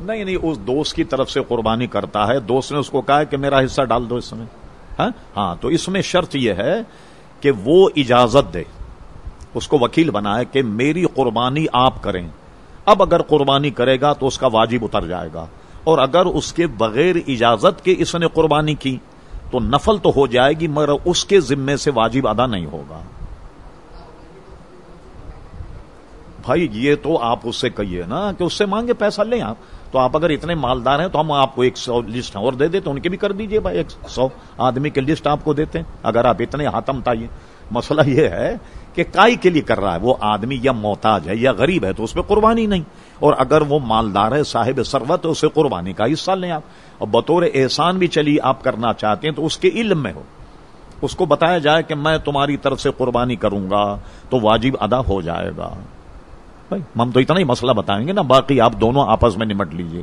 نہیں نہیں، اس دوست کی طرف سے قربانی کرتا ہے۔ دوست نے اس کو کہا کہ میرا حصہ ڈال دو اس میں۔ ہاں؟ ہاں تو اس میں شرط یہ ہے کہ وہ اجازت دے۔ اس کو وکیل بنائے کہ میری قربانی آپ کریں۔ اب اگر قربانی کرے گا تو اس کا واجب اتر جائے گا۔ اور اگر اس کے بغیر اجازت کے اس نے قربانی کی تو نفل تو ہو جائے گی، مگر اس کے ذمے سے واجب ادا نہیں ہوگا۔ بھائی یہ تو آپ اس سے کہیے نا کہ اس سے مانگے پیسہ لیں آپ۔ تو آپ اگر اتنے مالدار ہیں تو ہم آپ کو ایک سو لسٹ اور دے دیتے ان کی بھی کر دیجیے بھائی۔ ایک سو آدمی کی لسٹ آپ کو دیتے ہیں۔ اگر آپ اتنے ہاتم تائیے۔ مسئلہ یہ ہے کہ کائی کے لیے کر رہا ہے۔ وہ آدمی یا محتاج ہے یا غریب ہے تو اس پہ قربانی نہیں۔ اور اگر وہ مالدار ہے، صاحب سروت ہے، اسے قربانی کا حصہ لیں آپ۔ اور بطور احسان بھی چلی آپ کرنا چاہتے ہیں تو اس کے علم میں ہو۔ اس کو بتایا جائے کہ میں تمہاری طرف سے قربانی کروں گا تو واجب ادا ہو جائے گا۔ بھائی، ہم تو اتنا ہی مسئلہ بتائیں گے نا، باقی آپ دونوں آپس میں نمٹ لیجیے